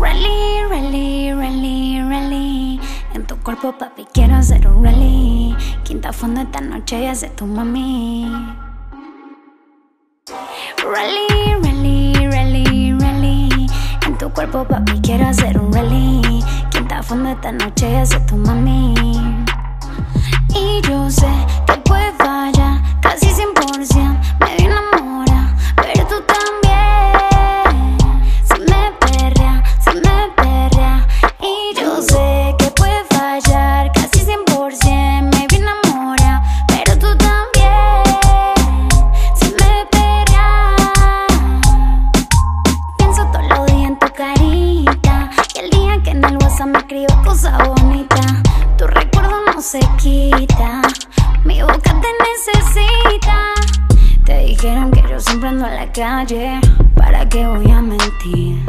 Rally, rally, rally, rally. En tu cuerpo, papi, quiero hacer un rally. Quinta fondo esta noche y hace tu mami. Rally, rally, rally, rally. En tu cuerpo, papi, quiero hacer un rally. Quinta fondo esta noche y hace tu mami. WhatsApp me escribes cosas bonitas. Tu recuerdo no se quita. Mi boca te necesita. Te dijeron que yo siempre ando en la calle. ¿Para qué voy a mentir?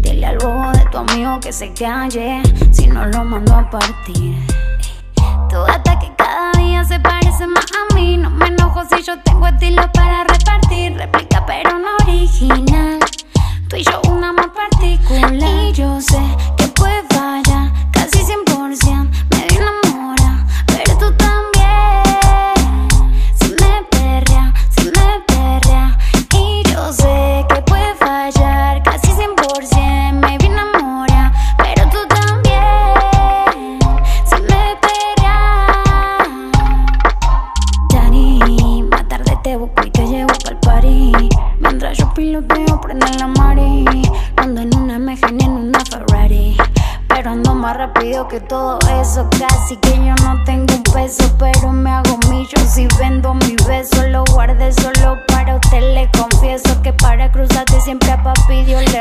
Dile al bobo de tu amigo que se calle. Si no lo mando a partir. Tu ataque cada día se parece más a mí. No me enojo si yo tengo estilo para repartir. Réplica, pero no original. Tú y yo una más particular. Y yo sé te busco y te llevo pa'l party. Mientras yo piloteo, prende la mari. Ando en una MG ni en una Ferrari. Pero ando más rápido que todo eso. Casi que yo no tengo un peso Pero me hago millos y vendo mi beso. Lo guardé solo para usted, le confieso Que para cruzarte siempre a papi Dios le